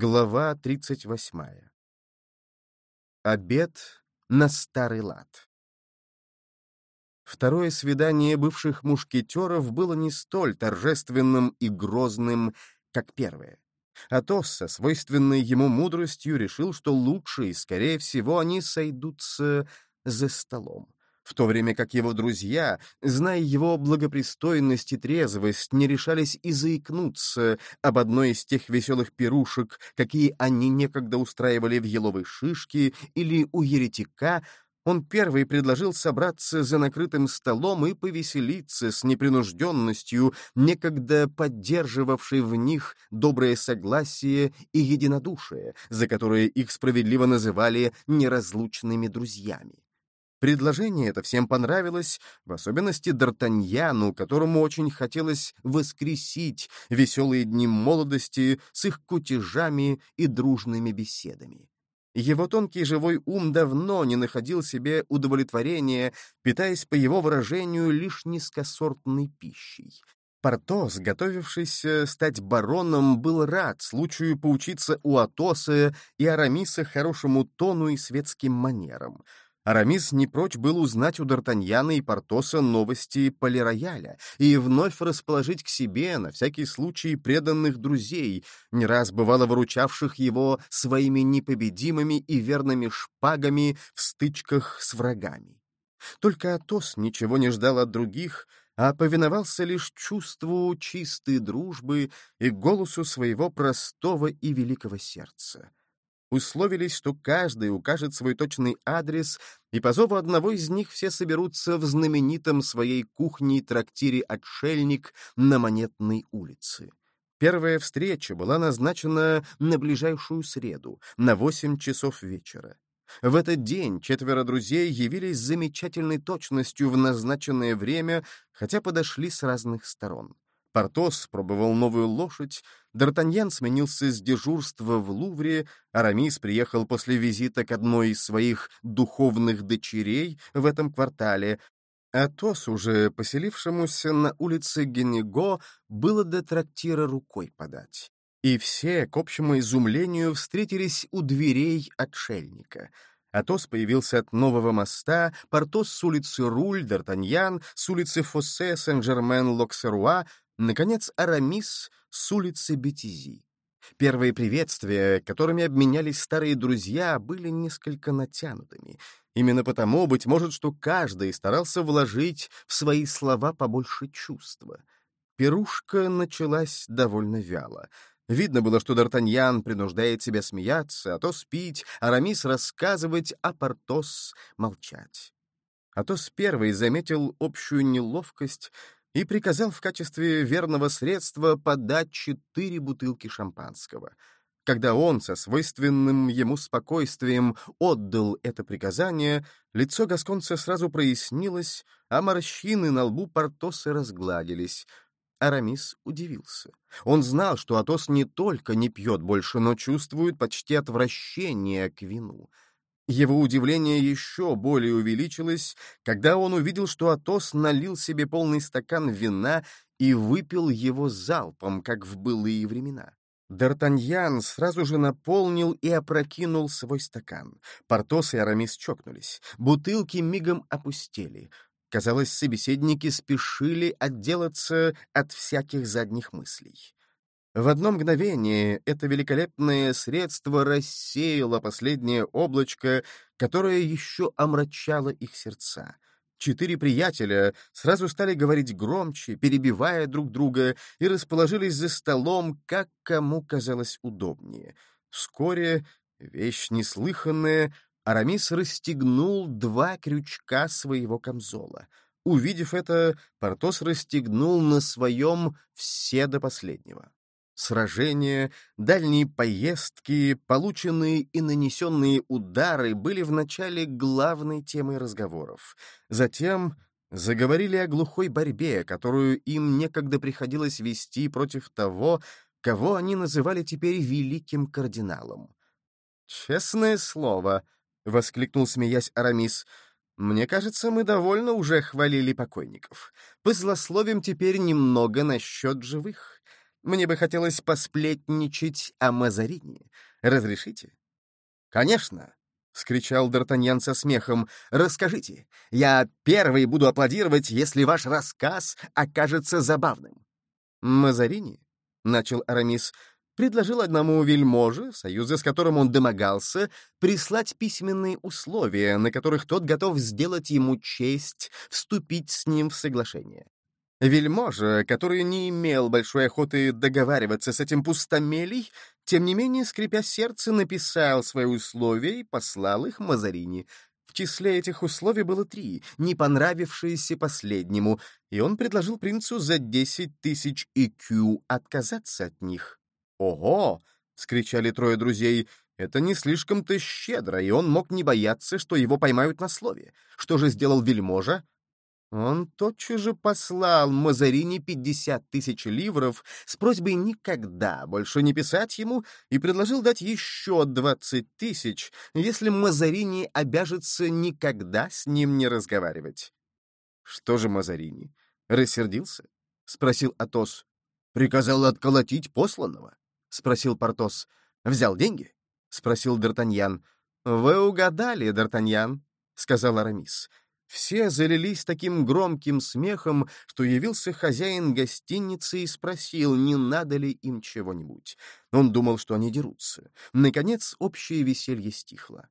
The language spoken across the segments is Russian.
Глава 38. Обед на старый лад. Второе свидание бывших мушкетеров было не столь торжественным и грозным, как первое. Атос со свойственной ему мудростью решил, что лучше и, скорее всего, они сойдутся за столом в то время как его друзья, зная его благопристойность и трезвость, не решались и заикнуться об одной из тех веселых пирушек, какие они некогда устраивали в еловой шишке или у еретика, он первый предложил собраться за накрытым столом и повеселиться с непринужденностью, некогда поддерживавшей в них доброе согласие и единодушие, за которое их справедливо называли неразлучными друзьями. Предложение это всем понравилось, в особенности Д'Артаньяну, которому очень хотелось воскресить веселые дни молодости с их кутежами и дружными беседами. Его тонкий живой ум давно не находил себе удовлетворения, питаясь, по его выражению, лишь низкосортной пищей. Портос, готовившийся стать бароном, был рад случаю поучиться у Атоса и Арамиса хорошему тону и светским манерам — Арамис не прочь был узнать у Д'Артаньяна и Портоса новости Полирояля и вновь расположить к себе, на всякий случай, преданных друзей, не раз бывало выручавших его своими непобедимыми и верными шпагами в стычках с врагами. Только Атос ничего не ждал от других, а повиновался лишь чувству чистой дружбы и голосу своего простого и великого сердца условились, что каждый укажет свой точный адрес, и по зову одного из них все соберутся в знаменитом своей кухне трактире «Отшельник» на Монетной улице. Первая встреча была назначена на ближайшую среду, на восемь часов вечера. В этот день четверо друзей явились с замечательной точностью в назначенное время, хотя подошли с разных сторон. Портос пробовал новую лошадь, Д'Артаньян сменился с дежурства в Лувре, Арамис приехал после визита к одной из своих духовных дочерей в этом квартале, Атос, уже поселившемуся на улице Генего, было до трактира рукой подать. И все, к общему изумлению, встретились у дверей отшельника. Атос появился от нового моста, Портос с улицы Руль, Д'Артаньян с улицы Фоссе, Сен-Жермен-Локсеруа, Наконец, Арамис с улицы Бетизи. Первые приветствия, которыми обменялись старые друзья, были несколько натянутыми. Именно потому, быть может, что каждый старался вложить в свои слова побольше чувства. Пирушка началась довольно вяло. Видно было, что Д'Артаньян принуждает себя смеяться, а то спить, Арамис рассказывать, а Портос молчать. Атос первый заметил общую неловкость, и приказал в качестве верного средства подать четыре бутылки шампанского. Когда он со свойственным ему спокойствием отдал это приказание, лицо Гасконца сразу прояснилось, а морщины на лбу Портоса разгладились. Арамис удивился. Он знал, что Атос не только не пьет больше, но чувствует почти отвращение к вину — его удивление еще более увеличилось, когда он увидел, что Атос налил себе полный стакан вина и выпил его залпом, как в былые времена. Д'Артаньян сразу же наполнил и опрокинул свой стакан. Портос и Арамис чокнулись. Бутылки мигом опустели. Казалось, собеседники спешили отделаться от всяких задних мыслей. В одно мгновение это великолепное средство рассеяло последнее облачко, которое еще омрачало их сердца. Четыре приятеля сразу стали говорить громче, перебивая друг друга, и расположились за столом, как кому казалось удобнее. Вскоре, вещь неслыханная, Арамис расстегнул два крючка своего камзола. Увидев это, Портос расстегнул на своем все до последнего. Сражения, дальние поездки, полученные и нанесенные удары были вначале главной темой разговоров. Затем заговорили о глухой борьбе, которую им некогда приходилось вести против того, кого они называли теперь великим кардиналом. «Честное слово», — воскликнул, смеясь Арамис, — «мне кажется, мы довольно уже хвалили покойников. Позлословим теперь немного насчет живых». Мне бы хотелось посплетничать о Мазарине. Разрешите?» «Конечно!» — скричал Д'Артаньян со смехом. «Расскажите. Я первый буду аплодировать, если ваш рассказ окажется забавным». «Мазарини?» — начал Арамис. «Предложил одному вельможе, союза с которым он домогался, прислать письменные условия, на которых тот готов сделать ему честь вступить с ним в соглашение. Вельможа, который не имел большой охоты договариваться с этим пустомелей, тем не менее, скрипя сердце, написал свои условия и послал их Мазарини. В числе этих условий было три, не понравившиеся последнему, и он предложил принцу за десять тысяч икю отказаться от них. «Ого!» — скричали трое друзей. «Это не слишком-то щедро, и он мог не бояться, что его поймают на слове. Что же сделал вельможа? Он тотчас же послал Мазарини 50 тысяч ливров с просьбой никогда больше не писать ему и предложил дать еще 20 тысяч, если Мазарини обяжется никогда с ним не разговаривать. «Что же Мазарини? Рассердился?» — спросил Атос. «Приказал отколотить посланного?» — спросил Портос. «Взял деньги?» — спросил Д'Артаньян. «Вы угадали, Д'Артаньян», — сказал Арамис. Все залились таким громким смехом, что явился хозяин гостиницы и спросил, не надо ли им чего-нибудь. Он думал, что они дерутся. Наконец, общее веселье стихло.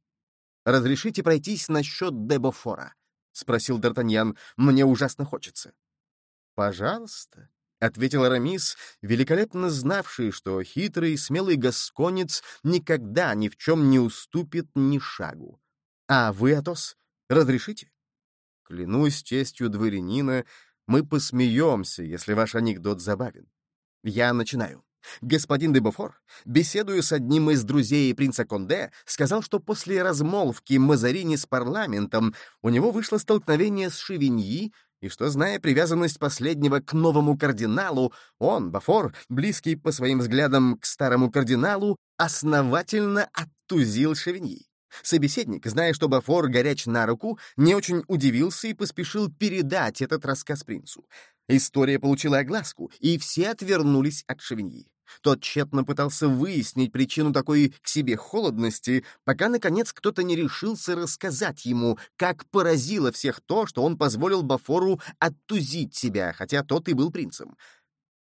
«Разрешите пройтись насчет Дебофора?» — спросил Д'Артаньян. «Мне ужасно хочется». «Пожалуйста», — ответил Арамис, великолепно знавший, что хитрый и смелый гасконец никогда ни в чем не уступит ни шагу. «А вы, Атос, разрешите?» Клянусь честью дворянина, мы посмеемся, если ваш анекдот забавен. Я начинаю. Господин де Бофор, беседуя с одним из друзей принца Конде, сказал, что после размолвки Мазарини с парламентом у него вышло столкновение с Шевиньи, и что, зная привязанность последнего к новому кардиналу, он, Бафор, близкий по своим взглядам к старому кардиналу, основательно оттузил Шевиньи. Собеседник, зная, что Бафор горяч на руку, не очень удивился и поспешил передать этот рассказ принцу. История получила огласку, и все отвернулись от Шевиньи. Тот тщетно пытался выяснить причину такой к себе холодности, пока, наконец, кто-то не решился рассказать ему, как поразило всех то, что он позволил Бафору оттузить себя, хотя тот и был принцем.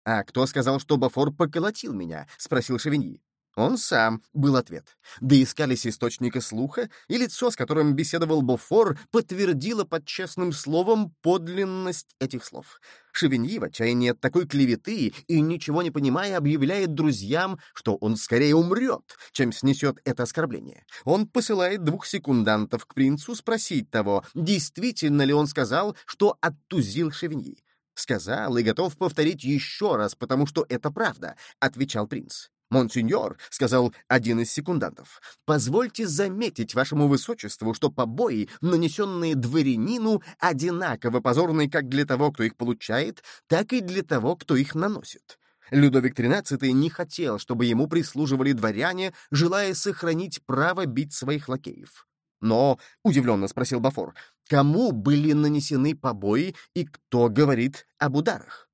«А кто сказал, что Бафор поколотил меня?» — спросил Шевиньи. Он сам, был ответ. Да искались источника слуха, и лицо, с которым беседовал Бофор, подтвердило под честным словом подлинность этих слов. Шевиньи в отчаянии от такой клеветы и, ничего не понимая, объявляет друзьям, что он скорее умрет, чем снесет это оскорбление. Он посылает двух секундантов к принцу спросить того, действительно ли он сказал, что оттузил Шевиньи. «Сказал и готов повторить еще раз, потому что это правда», — отвечал принц. «Монсеньор», — сказал один из секундантов, — «позвольте заметить вашему высочеству, что побои, нанесенные дворянину, одинаково позорны как для того, кто их получает, так и для того, кто их наносит». Людовик XIII не хотел, чтобы ему прислуживали дворяне, желая сохранить право бить своих лакеев. Но, — удивленно спросил Бафор, — кому были нанесены побои и кто говорит об ударах?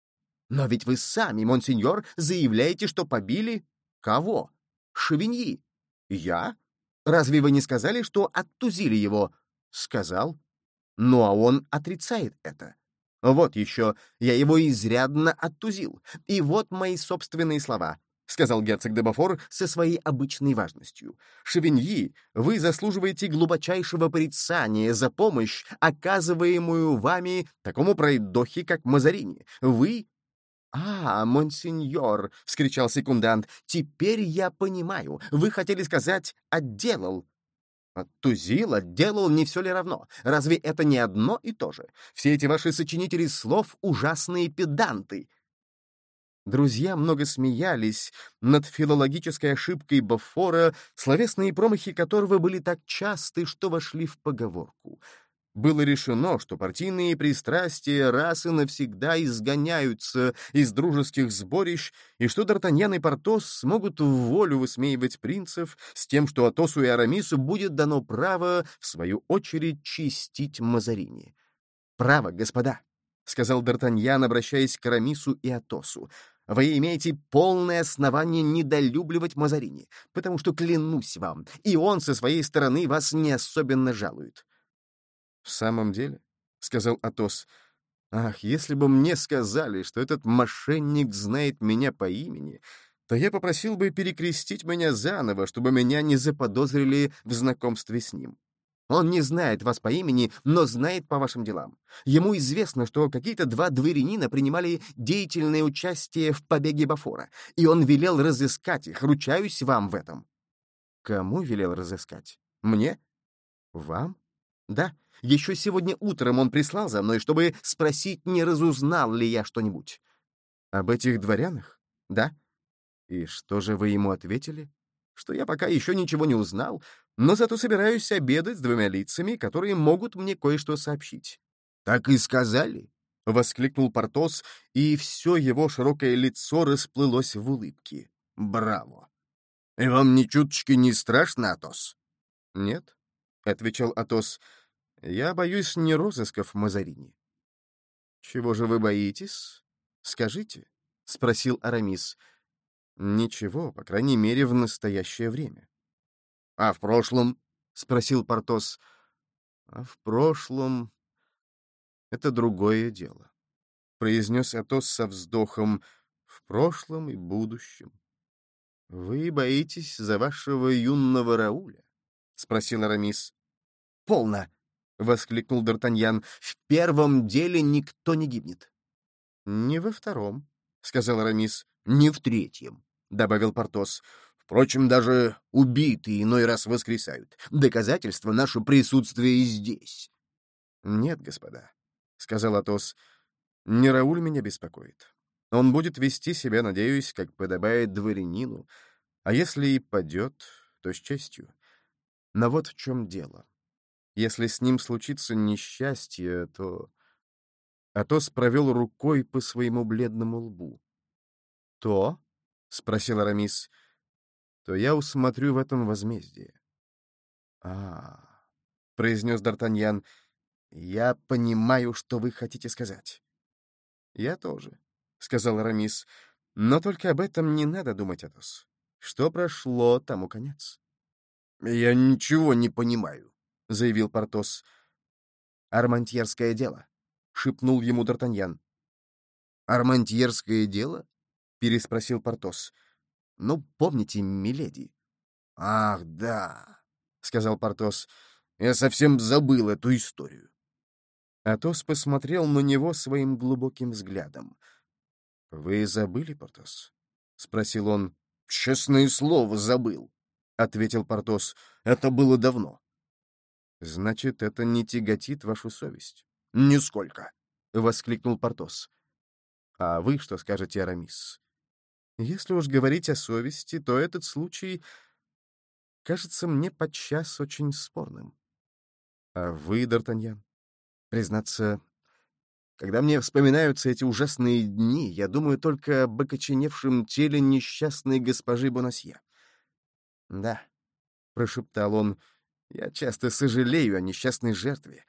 Но ведь вы сами, монсеньор, заявляете, что побили Кого? Шевиньи. Я? Разве вы не сказали, что оттузили его? Сказал. Ну, а он отрицает это. Вот еще, я его изрядно оттузил. И вот мои собственные слова. — сказал герцог де Бафор со своей обычной важностью. «Шевиньи, вы заслуживаете глубочайшего порицания за помощь, оказываемую вами такому пройдохе, как Мазарини. Вы «А, монсеньор!» — вскричал секундант. «Теперь я понимаю. Вы хотели сказать «отделал». Оттузил, отделал, не все ли равно? Разве это не одно и то же? Все эти ваши сочинители слов — ужасные педанты. Друзья много смеялись над филологической ошибкой Бафора, словесные промахи которого были так часты, что вошли в поговорку — было решено, что партийные пристрастия раз и навсегда изгоняются из дружеских сборищ, и что Д'Артаньян и Портос смогут в волю высмеивать принцев с тем, что Атосу и Арамису будет дано право, в свою очередь, чистить Мазарини. «Право, господа», — сказал Д'Артаньян, обращаясь к Арамису и Атосу, вы имеете полное основание недолюбливать Мазарини, потому что, клянусь вам, и он со своей стороны вас не особенно жалует. — В самом деле, — сказал Атос, — ах, если бы мне сказали, что этот мошенник знает меня по имени, то я попросил бы перекрестить меня заново, чтобы меня не заподозрили в знакомстве с ним. Он не знает вас по имени, но знает по вашим делам. Ему известно, что какие-то два дворянина принимали деятельное участие в побеге Бафора, и он велел разыскать их, ручаюсь вам в этом». «Кому велел разыскать? Мне? Вам?» «Да. Еще сегодня утром он прислал за мной, чтобы спросить, не разузнал ли я что-нибудь». «Об этих дворянах?» «Да». «И что же вы ему ответили?» «Что я пока еще ничего не узнал, но зато собираюсь обедать с двумя лицами, которые могут мне кое-что сообщить». «Так и сказали?» — воскликнул Портос, и все его широкое лицо расплылось в улыбке. «Браво! И вам ни чуточки не страшно, Атос?» «Нет», — отвечал Атос, — «я боюсь не розысков Мазарини». «Чего же вы боитесь? Скажите», — спросил Арамис. «Ничего, по крайней мере, в настоящее время». «А в прошлом?» — спросил Портос. «А в прошлом...» «Это другое дело», — произнес Атос со вздохом. «В прошлом и будущем». «Вы боитесь за вашего юного Рауля?» — спросил Арамис. «Полно!» — воскликнул Д'Артаньян. «В первом деле никто не гибнет». «Не во втором», — сказал Арамис. «Не в третьем», — добавил Портос. Впрочем, даже убитые иной раз воскресают. Доказательство наше присутствие и здесь. — Нет, господа, — сказал Атос, — не Рауль меня беспокоит. Он будет вести себя, надеюсь, как подобает дворянину, а если и падет, то с честью. Но вот в чем дело. Если с ним случится несчастье, то... Атос провел рукой по своему бледному лбу. «То?» — спросил Арамис. — то я усмотрю в этом возмездие. а, произнес Д'Артаньян, — «я понимаю, что вы хотите сказать». «Я тоже», — сказал Арамис, — «но только об этом не надо думать, Атос. Что прошло, тому конец». «Я ничего не понимаю», — заявил Портос. «Армантьерское дело», — шепнул ему Д'Артаньян. «Армантьерское дело?» — переспросил Портос. Ну, помните, миледи?» «Ах, да», — сказал Портос. «Я совсем забыл эту историю». Атос посмотрел на него своим глубоким взглядом. «Вы забыли, Портос?» — спросил он. «Честное слово, забыл», — ответил Портос. «Это было давно». «Значит, это не тяготит вашу совесть?» «Нисколько», — воскликнул Портос. «А вы что скажете, Арамис?» Если уж говорить о совести, то этот случай кажется мне подчас очень спорным. А вы, Д'Артаньян? Признаться, когда мне вспоминаются эти ужасные дни, я думаю только об окоченевшем теле несчастной госпожи Бонасье. Да, — прошептал он, — я часто сожалею о несчастной жертве,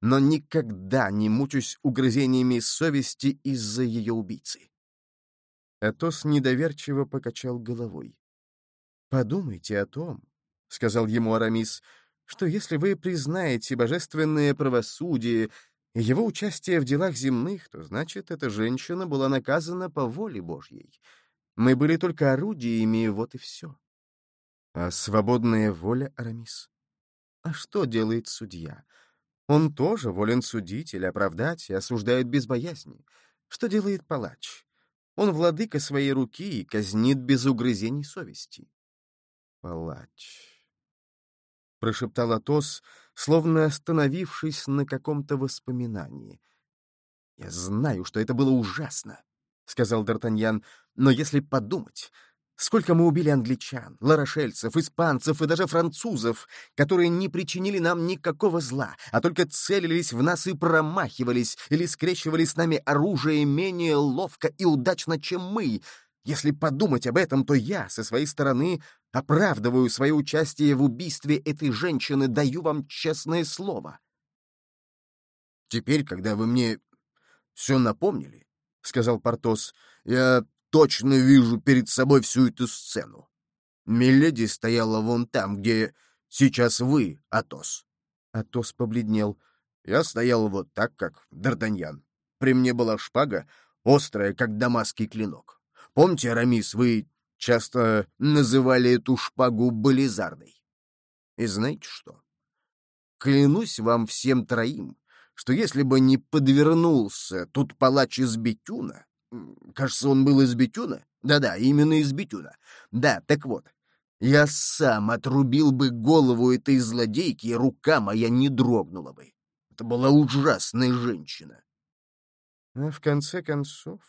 но никогда не мучусь угрызениями совести из-за ее убийцы. Атос недоверчиво покачал головой. «Подумайте о том», — сказал ему Арамис, «что если вы признаете божественное правосудие и его участие в делах земных, то значит, эта женщина была наказана по воле Божьей. Мы были только орудиями, вот и все». А свободная воля, Арамис? А что делает судья? Он тоже волен судить или оправдать и осуждает без боязни. Что делает палач? Он владыка своей руки и казнит без угрызений совести. Палач. Прошептал Атос, словно остановившись на каком-то воспоминании. «Я знаю, что это было ужасно», — сказал Д'Артаньян, «но если подумать, Сколько мы убили англичан, ларошельцев, испанцев и даже французов, которые не причинили нам никакого зла, а только целились в нас и промахивались или скрещивали с нами оружие менее ловко и удачно, чем мы. Если подумать об этом, то я, со своей стороны, оправдываю свое участие в убийстве этой женщины, даю вам честное слово. «Теперь, когда вы мне все напомнили, — сказал Портос, — я точно вижу перед собой всю эту сцену. Миледи стояла вон там, где сейчас вы, Атос. Атос побледнел. Я стоял вот так, как Д'Артаньян. При мне была шпага, острая, как дамасский клинок. Помните, Арамис, вы часто называли эту шпагу бализарной. И знаете что? Клянусь вам всем троим, что если бы не подвернулся тут палач из Бетюна, кажется, он был из Бетюна? Да-да, именно из Бетюна. Да, так вот, я сам отрубил бы голову этой злодейки, и рука моя не дрогнула бы. Это была ужасная женщина. А в конце концов,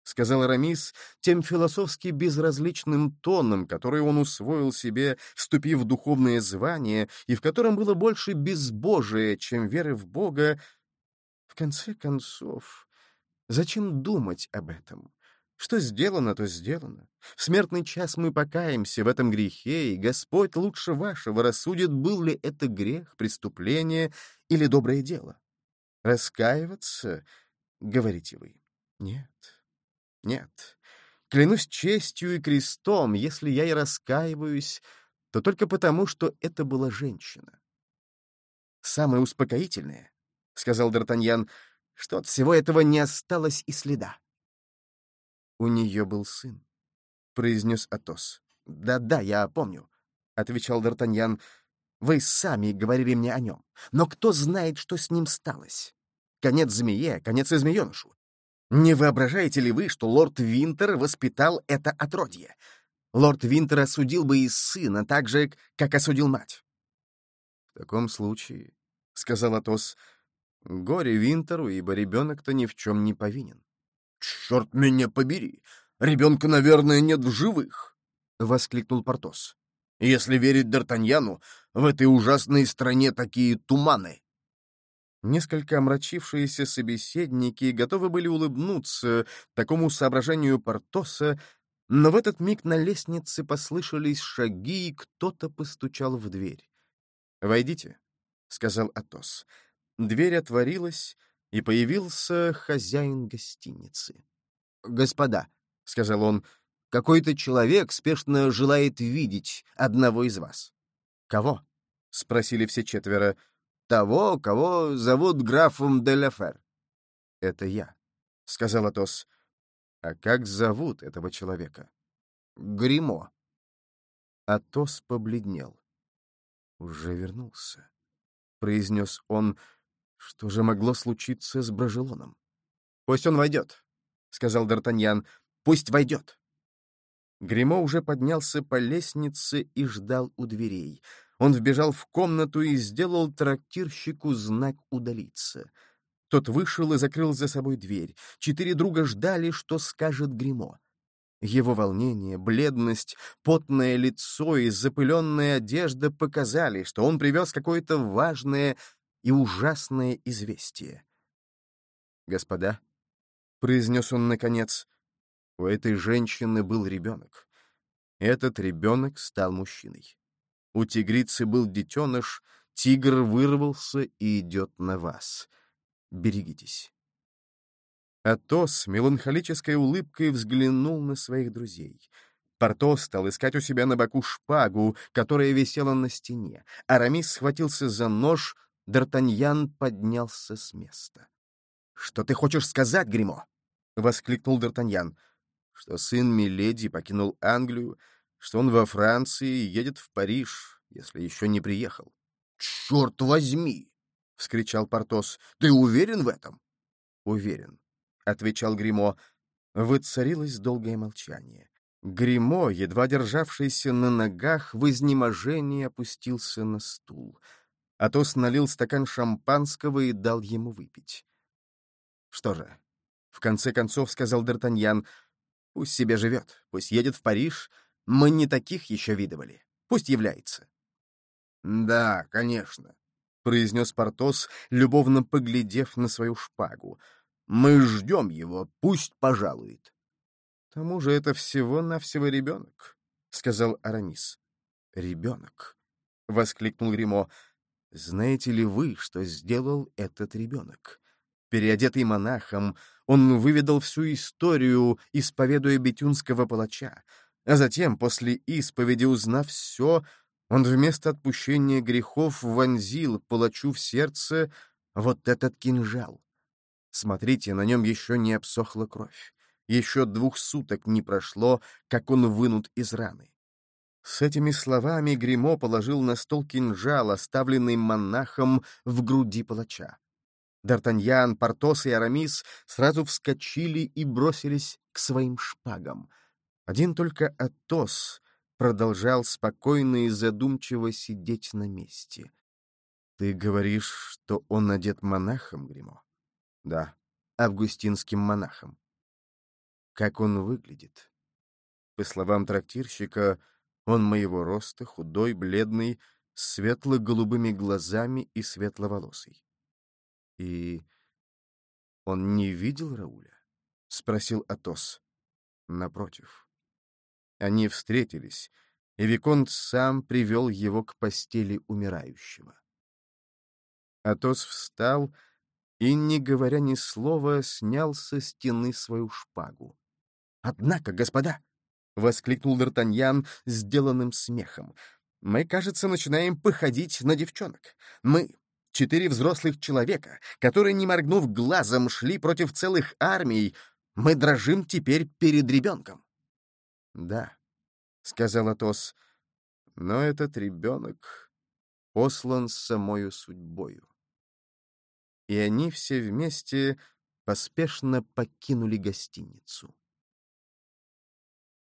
— сказал Рамис тем философски безразличным тоном, который он усвоил себе, вступив в духовное звание, и в котором было больше безбожия, чем веры в Бога, в конце концов, зачем думать об этом? Что сделано, то сделано. В смертный час мы покаемся в этом грехе, и Господь лучше вашего рассудит, был ли это грех, преступление или доброе дело. Раскаиваться, говорите вы? Нет, нет. Клянусь честью и крестом, если я и раскаиваюсь, то только потому, что это была женщина. «Самое успокоительное», — сказал Д'Артаньян, — «что от всего этого не осталось и следа. «У нее был сын», — произнес Атос. «Да-да, я помню», — отвечал Д'Артаньян. «Вы сами говорили мне о нем. Но кто знает, что с ним сталось? Конец змее, конец и змеенышу. Не воображаете ли вы, что лорд Винтер воспитал это отродье? Лорд Винтер осудил бы и сына так же, как осудил мать». «В таком случае», — сказал Атос, — «горе Винтеру, ибо ребенок-то ни в чем не повинен». «Черт меня побери! Ребенка, наверное, нет в живых!» — воскликнул Портос. «Если верить Д'Артаньяну, в этой ужасной стране такие туманы!» Несколько омрачившиеся собеседники готовы были улыбнуться такому соображению Портоса, но в этот миг на лестнице послышались шаги, и кто-то постучал в дверь. «Войдите», — сказал Атос. Дверь отворилась, и появился хозяин гостиницы. «Господа», — сказал он, — «какой-то человек спешно желает видеть одного из вас». «Кого?» — спросили все четверо. «Того, кого зовут графом де Лефер». «Это я», — сказал Атос. «А как зовут этого человека?» «Гримо». Атос побледнел. «Уже вернулся», — произнес он, — что же могло случиться с Брожелоном? «Пусть он войдет», — сказал Д'Артаньян. «Пусть войдет». Гремо уже поднялся по лестнице и ждал у дверей. Он вбежал в комнату и сделал трактирщику знак удалиться. Тот вышел и закрыл за собой дверь. Четыре друга ждали, что скажет Гремо. Его волнение, бледность, потное лицо и запыленная одежда показали, что он привез какое-то важное и ужасное известие. «Господа», — произнес он наконец, — у этой женщины был ребенок. Этот ребенок стал мужчиной. У тигрицы был детеныш, тигр вырвался и идет на вас. Берегитесь. Атос меланхолической улыбкой взглянул на своих друзей. Портос стал искать у себя на боку шпагу, которая висела на стене. Арамис схватился за нож, Д'Артаньян поднялся с места. «Что ты хочешь сказать, Гримо? воскликнул Д'Артаньян. «Что сын Миледи покинул Англию, что он во Франции и едет в Париж, если еще не приехал». «Черт возьми!» — вскричал Портос. «Ты уверен в этом?» «Уверен», — отвечал Гримо. Воцарилось долгое молчание. Гримо, едва державшийся на ногах, в изнеможении опустился на стул — Атос налил стакан шампанского и дал ему выпить. «Что же?» — в конце концов сказал Д'Артаньян. «Пусть себе живет, пусть едет в Париж. Мы не таких еще видывали. Пусть является». «Да, конечно», — произнес Портос, любовно поглядев на свою шпагу. «Мы ждем его, пусть пожалует». «К тому же это всего-навсего ребенок», — сказал Арамис. «Ребенок», — воскликнул Римо. Знаете ли вы, что сделал этот ребенок? Переодетый монахом, Он выведал всю историю, исповедуя бетюнского палача, а затем, после исповеди, узнав все, он вместо отпущения грехов вонзил палачу в сердце вот этот кинжал. Смотрите, на нем еще не обсохла кровь. Еще двух суток не прошло, как он вынут из раны. С этими словами Гримо положил на стол кинжал, оставленный монахом в груди палача. Д'Артаньян, Портос и Арамис сразу вскочили и бросились к своим шпагам. Один только Атос продолжал спокойно и задумчиво сидеть на месте. «Ты говоришь, что он одет монахом, Гримо?» «Да, августинским монахом». «Как он выглядит?» По словам трактирщика, он моего роста, худой, бледный, с светло-голубыми глазами и светловолосый. И он не видел Рауля? — спросил Атос. Напротив. Они встретились, и Виконт сам привел его к постели умирающего. Атос встал и, не говоря ни слова, снял со стены свою шпагу. «Однако, господа!» — воскликнул Д'Артаньян сделанным смехом. «Мы, кажется, начинаем походить на девчонок. Мы Четыре взрослых человека, которые, не моргнув глазом, шли против целых армий. Мы дрожим теперь перед ребенком. — Да, — сказал Атос, — но этот ребенок послан самою судьбою. И они все вместе поспешно покинули гостиницу.